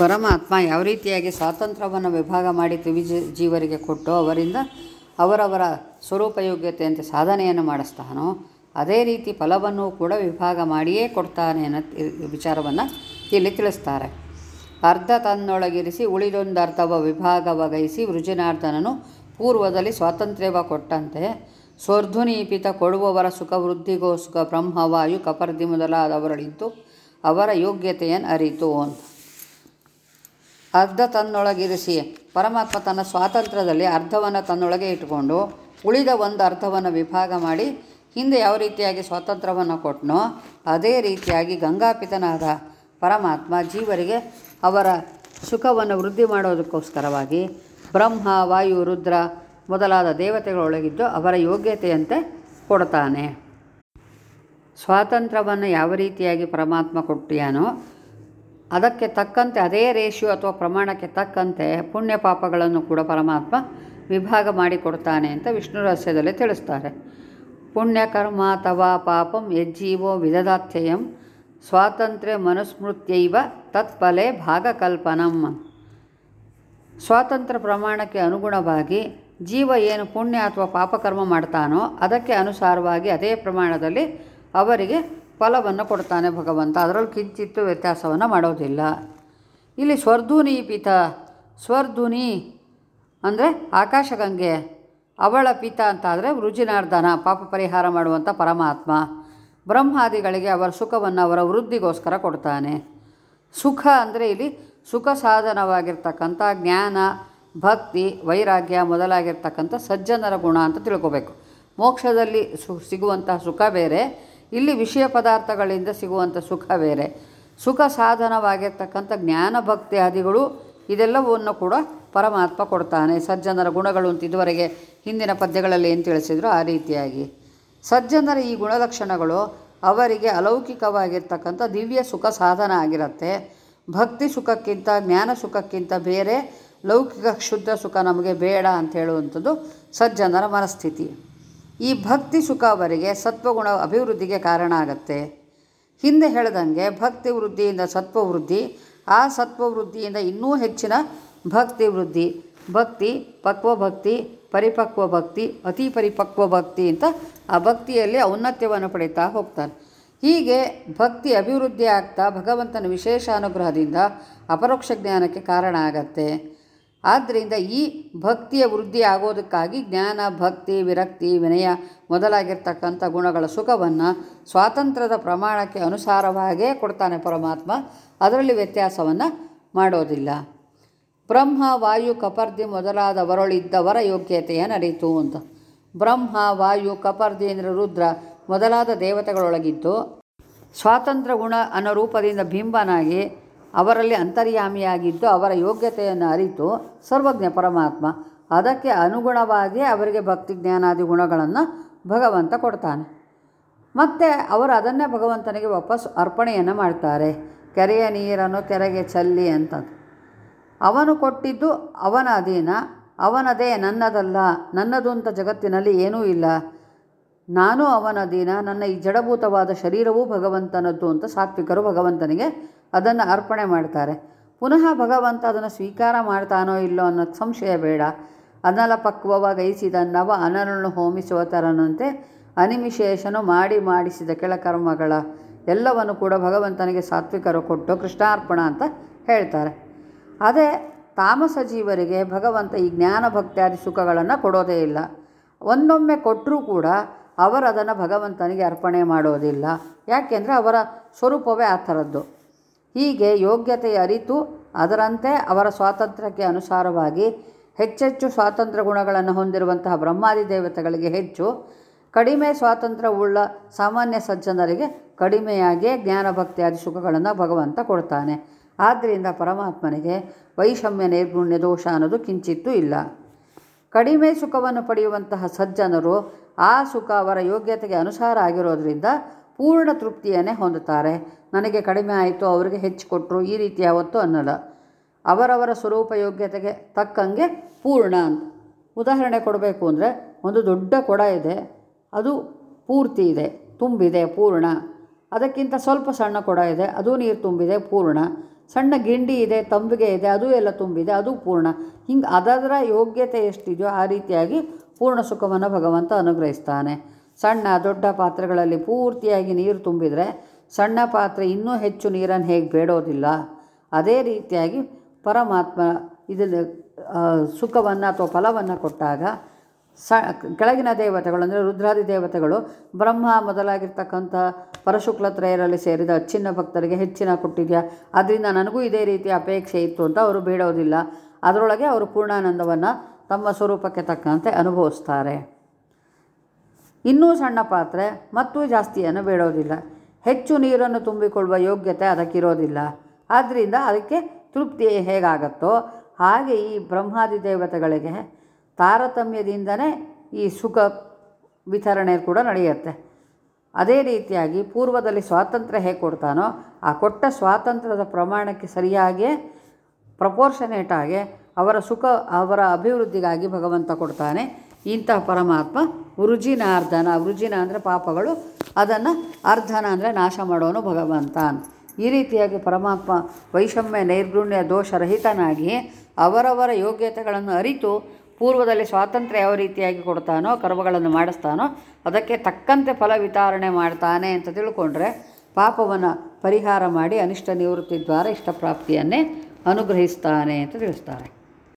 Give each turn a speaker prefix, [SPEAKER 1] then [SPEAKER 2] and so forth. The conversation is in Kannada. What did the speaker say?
[SPEAKER 1] ಪರಮಾತ್ಮ ಯಾವ ರೀತಿಯಾಗಿ ಸ್ವಾತಂತ್ರ್ಯವನ್ನು ವಿಭಾಗ ಮಾಡಿ ತ್ರಿವಿಜ ಜೀವರಿಗೆ ಕೊಟ್ಟು ಅವರಿಂದ ಅವರವರ ಸ್ವರೂಪಯೋಗ್ಯತೆಯಂತೆ ಸಾಧನೆಯನ್ನು ಮಾಡಿಸ್ತಾನೋ, ಅದೇ ರೀತಿ ಫಲವನ್ನು ಕೂಡ ವಿಭಾಗ ಮಾಡಿಯೇ ಕೊಡ್ತಾನೆ ಅನ್ನೋ ವಿಚಾರವನ್ನು ಇಲ್ಲಿ ತಿಳಿಸ್ತಾರೆ. ಅರ್ಧ ತನ್ನೊಳಗಿರಿಸಿ ಉಳಿದೊಂದು ಅರ್ಧವ ವಿಭಾಗವಗೈಸಿ ವೃಜನಾರ್ಧನನು ಪೂರ್ವದಲ್ಲಿ ಸ್ವಾತಂತ್ರ್ಯವ ಕೊಟ್ಟಂತೆ, ಸ್ವರ್ಧುನೀಪಿತ ಕೊಡುವವರ ಸುಖ ವೃದ್ಧಿಗೋಸ್ಕ ಬ್ರಹ್ಮವಾಯು ಕಪರ್ದಿ ಮೊದಲಾದವರಳಿದ್ದು ಅವರ ಯೋಗ್ಯತೆಯನ್ನು ಅರಿತು ಅಂತ. ಅರ್ಧ ತನ್ನೊಳಗಿರಿಸಿ ಪರಮಾತ್ಮ ತನ್ನ ಸ್ವಾತಂತ್ರ್ಯದಲ್ಲಿ ಅರ್ಧವನ್ನು ತನ್ನೊಳಗೆ ಇಟ್ಟುಕೊಂಡು ಉಳಿದ ಒಂದು ಅರ್ಧವನ್ನು ವಿಭಾಗ ಮಾಡಿ ಹಿಂದೆ ಯಾವ ರೀತಿಯಾಗಿ ಸ್ವಾತಂತ್ರ್ಯವನ್ನು ಕೊಟ್ಟನೋ ಅದೇ ರೀತಿಯಾಗಿ ಗಂಗಾಪಿತನಾದ ಪರಮಾತ್ಮ ಜೀವರಿಗೆ ಅವರ ಸುಖವನ್ನು ವೃದ್ಧಿ ಮಾಡೋದಕ್ಕೋಸ್ಕರವಾಗಿ ಬ್ರಹ್ಮ, ವಾಯು, ರುದ್ರ ಮೊದಲಾದ ದೇವತೆಗಳೊಳಗಿದ್ದು ಅವರ ಯೋಗ್ಯತೆಯಂತೆ ಕೊಡ್ತಾನೆ. ಸ್ವಾತಂತ್ರ್ಯವನ್ನು ಯಾವ ರೀತಿಯಾಗಿ ಪರಮಾತ್ಮ ಕೊಟ್ಟಿಯಾನೋ ಅದಕ್ಕೆ ತಕ್ಕಂತೆ, ಅದೇ ರೇಷಿಯೋ ಅಥವಾ ಪ್ರಮಾಣಕ್ಕೆ ತಕ್ಕಂತೆ ಪುಣ್ಯ ಪಾಪಗಳನ್ನು ಕೂಡ ಪರಮಾತ್ಮ ವಿಭಾಗ ಮಾಡಿಕೊಡ್ತಾನೆ ಅಂತ ವಿಷ್ಣು ರಹಸ್ಯದಲ್ಲಿ ತಿಳಿಸ್ತಾರೆ. ಪುಣ್ಯಕರ್ಮ ಅಥವಾ ಪಾಪಂ ಯಜ್ಜೀವೋ ವಿದದಾತ್ಯಯಂ ಸ್ವಾತಂತ್ರ್ಯ ಮನುಸ್ಮೃತ್ಯೈವ ತತ್ಫಲೆ ಭಾಗಕಲ್ಪನಂ. ಸ್ವಾತಂತ್ರ್ಯ ಪ್ರಮಾಣಕ್ಕೆ ಅನುಗುಣವಾಗಿ ಜೀವ ಏನು ಪುಣ್ಯ ಅಥವಾ ಪಾಪಕರ್ಮ ಮಾಡ್ತಾನೋ ಅದಕ್ಕೆ ಅನುಸಾರವಾಗಿ ಅದೇ ಪ್ರಮಾಣದಲ್ಲಿ ಅವರಿಗೆ ಫಲವನ್ನು ಕೊಡ್ತಾನೆ ಭಗವಂತ. ಅದರಲ್ಲಿ ಕಿಂಚಿತ್ತು ವ್ಯತ್ಯಾಸವನ್ನು ಮಾಡೋದಿಲ್ಲ. ಇಲ್ಲಿ ಸ್ವರ್ಧುನೀಪಿತ ಸ್ವರ್ಧುನಿ ಅಂದರೆ ಆಕಾಶಗಂಗೆ, ಅವಳ ಪಿತ ಅಂತಾದರೆ ವೃಜಿನಾರ್ಧನ, ಪಾಪ ಪರಿಹಾರ ಮಾಡುವಂಥ ಪರಮಾತ್ಮ. ಬ್ರಹ್ಮಾದಿಗಳಿಗೆ ಅವರ ಸುಖವನ್ನು ಅವರ ವೃದ್ಧಿಗೋಸ್ಕರ ಕೊಡ್ತಾನೆ. ಸುಖ ಅಂದರೆ ಇಲ್ಲಿ ಸುಖ ಸಾಧನವಾಗಿರ್ತಕ್ಕಂಥ ಜ್ಞಾನ, ಭಕ್ತಿ, ವೈರಾಗ್ಯ ಮೊದಲಾಗಿರ್ತಕ್ಕಂಥ ಸಜ್ಜನರ ಗುಣ ಅಂತ ತಿಳ್ಕೋಬೇಕು. ಮೋಕ್ಷದಲ್ಲಿ ಸು ಸಿಗುವಂತಹ ಸುಖ ಬೇರೆ. ಇಲ್ಲಿ ವಿಷಯ ಪದಾರ್ಥಗಳಿಂದ ಸಿಗುವಂಥ ಸುಖ ಬೇರೆ. ಸುಖ ಸಾಧನವಾಗಿರ್ತಕ್ಕಂಥ ಜ್ಞಾನ ಭಕ್ತಿ ಆದಿಗಳು ಇದೆಲ್ಲವನ್ನು ಕೂಡ ಪರಮಾತ್ಮ ಕೊಡ್ತಾನೆ. ಸಜ್ಜನರ ಗುಣಗಳು ಅಂತ ಇದುವರೆಗೆ ಹಿಂದಿನ ಪದ್ಯಗಳಲ್ಲಿ ಏನು ತಿಳಿಸಿದ್ರು ಆ ರೀತಿಯಾಗಿ. ಸಜ್ಜನರ ಈ ಗುಣಲಕ್ಷಣಗಳು ಅವರಿಗೆ ಅಲೌಕಿಕವಾಗಿರ್ತಕ್ಕಂಥ ದಿವ್ಯ ಸುಖ ಸಾಧನ ಆಗಿರುತ್ತೆ. ಭಕ್ತಿ ಸುಖಕ್ಕಿಂತ, ಜ್ಞಾನ ಸುಖಕ್ಕಿಂತ ಬೇರೆ ಲೌಕಿಕ ಶುದ್ಧ ಸುಖ ನಮಗೆ ಬೇಡ ಅಂತ ಹೇಳುವಂಥದ್ದು ಸಜ್ಜನರ ಮನಸ್ಥಿತಿ. ಈ ಭಕ್ತಿ ಸುಖ ಅವರಿಗೆ ಸತ್ವಗುಣ ಅಭಿವೃದ್ಧಿಗೆ ಕಾರಣ ಆಗತ್ತೆ. ಹಿಂದೆ ಹೇಳ್ದಂಗೆ ಭಕ್ತಿ ವೃದ್ಧಿಯಿಂದ ಸತ್ವವೃದ್ಧಿ, ಆ ಸತ್ವವೃದ್ಧಿಯಿಂದ ಇನ್ನೂ ಹೆಚ್ಚಿನ ಭಕ್ತಿ ವೃದ್ಧಿ. ಭಕ್ತಿ ಪಕ್ವ ಭಕ್ತಿ ಪರಿಪಕ್ವ ಭಕ್ತಿ ಅತಿ ಪರಿಪಕ್ವ ಭಕ್ತಿ ಅಂತ ಆ ಭಕ್ತಿಯಲ್ಲಿ ಔನ್ನತ್ಯವನ್ನು ಪಡೀತಾ ಹೋಗ್ತಾನೆ. ಹೀಗೆ ಭಕ್ತಿ ಅಭಿವೃದ್ಧಿ ಆಗ್ತಾ ಭಗವಂತನ ವಿಶೇಷ ಅನುಗ್ರಹದಿಂದ ಅಪರೋಕ್ಷ ಜ್ಞಾನಕ್ಕೆ ಕಾರಣ ಆಗತ್ತೆ. ಆದ್ದರಿಂದ ಈ ಭಕ್ತಿಯ ವೃದ್ಧಿ ಆಗೋದಕ್ಕಾಗಿ ಜ್ಞಾನ, ಭಕ್ತಿ, ವಿರಕ್ತಿ, ವಿನಯ ಮೊದಲಾಗಿರ್ತಕ್ಕಂಥ ಗುಣಗಳ ಸುಖವನ್ನು ಸ್ವಾತಂತ್ರ್ಯದ ಪ್ರಮಾಣಕ್ಕೆ ಅನುಸಾರವಾಗೇ ಕೊಡ್ತಾನೆ ಪರಮಾತ್ಮ. ಅದರಲ್ಲಿ ವ್ಯತ್ಯಾಸವನ್ನು ಮಾಡೋದಿಲ್ಲ. ಬ್ರಹ್ಮ, ವಾಯು, ಕಪರ್ದಿ ಮೊದಲಾದವರೊಳಿದ್ದವರ ಯೋಗ್ಯತೆಯನ್ನು ನಡೆಯಿತು ಅಂತ. ಬ್ರಹ್ಮ, ವಾಯು, ಕಪರ್ದಿ ಅಂದರೆ ರುದ್ರ ಮೊದಲಾದ ದೇವತೆಗಳೊಳಗಿದ್ದು ಸ್ವಾತಂತ್ರ್ಯ ಗುಣ ಅನ್ನೋ ಬಿಂಬನಾಗಿ ಅವರಲ್ಲಿ ಅಂತರ್ಯಾಮಿಯಾಗಿದ್ದು ಅವರ ಯೋಗ್ಯತೆಯನ್ನು ಅರಿತು ಸರ್ವಜ್ಞ ಪರಮಾತ್ಮ, ಅದಕ್ಕೆ ಅನುಗುಣವಾಗಿ ಅವರಿಗೆ ಭಕ್ತಿ ಜ್ಞಾನಾದಿ ಗುಣಗಳನ್ನು ಭಗವಂತ ಕೊಡ್ತಾನೆ. ಮತ್ತು ಅವರು ಅದನ್ನೇ ಭಗವಂತನಿಗೆ ವಾಪಸ್ ಅರ್ಪಣೆಯನ್ನು ಮಾಡ್ತಾರೆ. ಕೆರೆಯ ನೀರನ್ನು ಕೆರೆಗೆ ಚಲ್ಲಿ ಅಂತ ಅವನು ಕೊಟ್ಟಿದ್ದು ಅವನ ಅಧೀನ, ಅವನದೇ ನನ್ನದಲ್ಲ, ನನ್ನದು ಅಂತ ಜಗತ್ತಿನಲ್ಲಿ ಏನೂ ಇಲ್ಲ. ನಾನು ಅವನ ದಿನ, ನನ್ನ ಈ ಜಡಭೂತವಾದ ಶರೀರವೂ ಭಗವಂತನದ್ದು ಅಂತ ಸಾತ್ವಿಕರು ಭಗವಂತನಿಗೆ ಅದನ್ನು ಅರ್ಪಣೆ ಮಾಡ್ತಾರೆ. ಪುನಃ ಭಗವಂತ ಅದನ್ನು ಸ್ವೀಕಾರ ಮಾಡ್ತಾನೋ ಇಲ್ಲೋ ಅನ್ನೋದು ಸಂಶಯ ಬೇಡ. ಅನಲ ಪಕ್ವವಾಗೈಸಿದ ನವ ಅನಲನ್ನು ಹೋಮಿಸುವ ತರನಂತೆ ಅನಿಮಿಶೇಷನು ಮಾಡಿ ಮಾಡಿಸಿದ ಕೆಳಕರ್ಮಗಳ ಎಲ್ಲವನ್ನು ಕೂಡ ಭಗವಂತನಿಗೆ ಸಾತ್ವಿಕರು ಕೊಟ್ಟು ಕೃಷ್ಣಾರ್ಪಣ ಅಂತ ಹೇಳ್ತಾರೆ. ಅದೇ ತಾಮಸ ಜೀವರಿಗೆ ಭಗವಂತ ಈ ಜ್ಞಾನ ಭಕ್ತ್ಯಾದಿ ಸುಖಗಳನ್ನು ಕೊಡೋದೇ ಇಲ್ಲ. ಒಂದೊಮ್ಮೆ ಕೊಟ್ಟರೂ ಕೂಡ ಅವರು ಅದನ್ನು ಭಗವಂತನಿಗೆ ಅರ್ಪಣೆ ಮಾಡೋದಿಲ್ಲ. ಯಾಕೆಂದರೆ ಅವರ ಸ್ವರೂಪವೇ ಆ ಥರದ್ದು. ಹೀಗೆ ಯೋಗ್ಯತೆಯ ಅರಿತು ಅದರಂತೆ ಅವರ ಸ್ವಾತಂತ್ರ್ಯಕ್ಕೆ ಅನುಸಾರವಾಗಿ ಹೆಚ್ಚೆಚ್ಚು ಸ್ವಾತಂತ್ರ್ಯ ಗುಣಗಳನ್ನು ಹೊಂದಿರುವಂತಹ ಬ್ರಹ್ಮಾದಿ ದೇವತೆಗಳಿಗೆ ಹೆಚ್ಚು ಕಡಿಮೆ ಸ್ವಾತಂತ್ರ್ಯವುಳ್ಳ ಸಾಮಾನ್ಯ ಸಜ್ಜನರಿಗೆ ಕಡಿಮೆಯಾಗಿಯೇ ಜ್ಞಾನಭಕ್ತಿಯಾದಿ ಸುಖಗಳನ್ನು ಭಗವಂತ ಕೊಡ್ತಾನೆ. ಆದ್ದರಿಂದ ಪರಮಾತ್ಮನಿಗೆ ವೈಷಮ್ಯ, ನೈರ್ಗುಣ್ಯ, ದೋಷ ಅನ್ನೋದು ಕಿಂಚಿತ್ತೂ ಇಲ್ಲ. ಕಡಿಮೆ ಸುಖವನ್ನು ಪಡೆಯುವಂತಹ ಸಜ್ಜನರು ಆ ಸುಖ ಅವರ ಯೋಗ್ಯತೆಗೆ ಅನುಸಾರ ಆಗಿರೋದ್ರಿಂದ ಪೂರ್ಣ ತೃಪ್ತಿಯನ್ನೇ ಹೊಂದುತ್ತಾರೆ. ನನಗೆ ಕಡಿಮೆ ಆಯಿತು, ಅವರಿಗೆ ಹೆಚ್ಚು ಕೊಟ್ಟರು ಈ ರೀತಿ ಯಾವತ್ತೂ ಅನ್ನಲ್ಲ. ಅವರವರ ಸ್ವರೂಪ ಯೋಗ್ಯತೆಗೆ ತಕ್ಕಂಗೆ ಪೂರ್ಣ ಅಂತ. ಉದಾಹರಣೆ ಕೊಡಬೇಕು ಅಂದರೆ, ಒಂದು ದೊಡ್ಡ ಕೊಡ ಇದೆ, ಅದು ಪೂರ್ತಿ ಇದೆ, ತುಂಬಿದೆ, ಪೂರ್ಣ. ಅದಕ್ಕಿಂತ ಸ್ವಲ್ಪ ಸಣ್ಣ ಕೊಡ ಇದೆ, ಅದು ನೀರು ತುಂಬಿದೆ, ಪೂರ್ಣ. ಸಣ್ಣ ಗಿಂಡಿ ಇದೆ, ತಂಬಿಗೆ ಇದೆ, ಅದು ಎಲ್ಲ ತುಂಬಿದೆ, ಅದು ಪೂರ್ಣ. ಹಿಂಗೆ ಅದರ ಯೋಗ್ಯತೆ ಎಷ್ಟಿದೆಯೋ ಆ ರೀತಿಯಾಗಿ ಪೂರ್ಣ ಸುಖವನ್ನು ಭಗವಂತ ಅನುಗ್ರಹಿಸ್ತಾನೆ. ಸಣ್ಣ ದೊಡ್ಡ ಪಾತ್ರೆಗಳಲ್ಲಿ ಪೂರ್ತಿಯಾಗಿ ನೀರು ತುಂಬಿದರೆ ಸಣ್ಣ ಪಾತ್ರೆ ಇನ್ನೂ ಹೆಚ್ಚು ನೀರನ್ನು ಹೇಗೆ ಬೇಡೋದಿಲ್ಲ. ಅದೇ ರೀತಿಯಾಗಿ ಪರಮಾತ್ಮ ಇದನ್ನು ಸುಖವನ್ನು ಅಥವಾ ಫಲವನ್ನು ಕೊಟ್ಟಾಗ ಸ, ಕೆಳಗಿನ ದೇವತೆಗಳು ಅಂದರೆ ರುದ್ರಾದಿ ದೇವತೆಗಳು ಬ್ರಹ್ಮ ಮೊದಲಾಗಿರ್ತಕ್ಕಂಥ ಪರಶುಕ್ಲತ್ರಯರಲ್ಲಿ ಸೇರಿದ ಅಚ್ಚಿನ್ನ ಭಕ್ತರಿಗೆ ಹೆಚ್ಚಿನ ಕೊಟ್ಟಿದೆಯಾ ಅದರಿಂದ ನನಗೂ ಇದೇ ರೀತಿ ಅಪೇಕ್ಷೆ ಇತ್ತು ಅಂತ ಅವರು ಬೇಡೋದಿಲ್ಲ. ಅದರೊಳಗೆ ಅವರು ಪೂರ್ಣಾನಂದವನ್ನು ತಮ್ಮ ಸ್ವರೂಪಕ್ಕೆ ತಕ್ಕಂತೆ ಅನುಭವಿಸ್ತಾರೆ. ಇನ್ನೂ ಸಣ್ಣ ಪಾತ್ರೆ, ಮತ್ತೂ ಜಾಸ್ತಿಯನ್ನು ಬೇಡೋದಿಲ್ಲ. ಹೆಚ್ಚು ನೀರನ್ನು ತುಂಬಿಕೊಳ್ಳುವ ಯೋಗ್ಯತೆ ಅದಕ್ಕಿರೋದಿಲ್ಲ. ಆದ್ದರಿಂದ ಅದಕ್ಕೆ ತೃಪ್ತಿ ಹೇಗಾಗತ್ತೋ ಹಾಗೆ ಈ ಬ್ರಹ್ಮಾದಿ ದೇವತೆಗಳಿಗೆ ತಾರತಮ್ಯದಿಂದನೇ ಈ ಸುಖ ವಿತರಣೆ ಕೂಡ ನಡೆಯುತ್ತೆ. ಅದೇ ರೀತಿಯಾಗಿ ಪೂರ್ವದಲ್ಲಿ ಸ್ವಾತಂತ್ರ್ಯ ಹೇಗೆ ಕೊಡ್ತಾನೋ ಆ ಕೊಟ್ಟ ಸ್ವಾತಂತ್ರ್ಯದ ಪ್ರಮಾಣಕ್ಕೆ ಸರಿಯಾಗಿಯೇ ಪ್ರಪೋರ್ಷನೇಟ್ ಆಗಿ ಅವರ ಸುಖ, ಅವರ ಅಭಿವೃದ್ಧಿಗಾಗಿ ಭಗವಂತ ಕೊಡ್ತಾನೆ. ಇಂತಹ ಪರಮಾತ್ಮ ವೃಜಿನಾರ್ಧನ, ವೃಜಿನ ಅಂದರೆ ಪಾಪಗಳು, ಅದನ್ನು ಅರ್ಧನ ಅಂದರೆ ನಾಶ ಮಾಡೋನು ಭಗವಂತ ಈ ರೀತಿಯಾಗಿ ಪರಮಾತ್ಮ ವೈಷಮ್ಯ, ನೈರ್ಗುಣ್ಯ ದೋಷರಹಿತನಾಗಿ ಅವರವರ ಯೋಗ್ಯತೆಗಳನ್ನು ಅರಿತು ಪೂರ್ವದಲ್ಲಿ ಸ್ವಾತಂತ್ರ್ಯ ಯಾವ ರೀತಿಯಾಗಿ ಕೊಡ್ತಾನೋ, ಕರ್ಮಗಳನ್ನು ಮಾಡಿಸ್ತಾನೋ, ಅದಕ್ಕೆ ತಕ್ಕಂತೆ ಫಲ ವಿತರಣೆ ಮಾಡ್ತಾನೆ ಅಂತ ತಿಳ್ಕೊಂಡ್ರೆ ಪಾಪವನ್ನು ಪರಿಹಾರ ಮಾಡಿ ಅನಿಷ್ಟ ನಿವೃತ್ತಿ ದ್ವಾರ ಇಷ್ಟಪ್ರಾಪ್ತಿಯನ್ನೇ ಅನುಗ್ರಹಿಸ್ತಾನೆ ಅಂತ ತಿಳಿಸ್ತಾರೆ.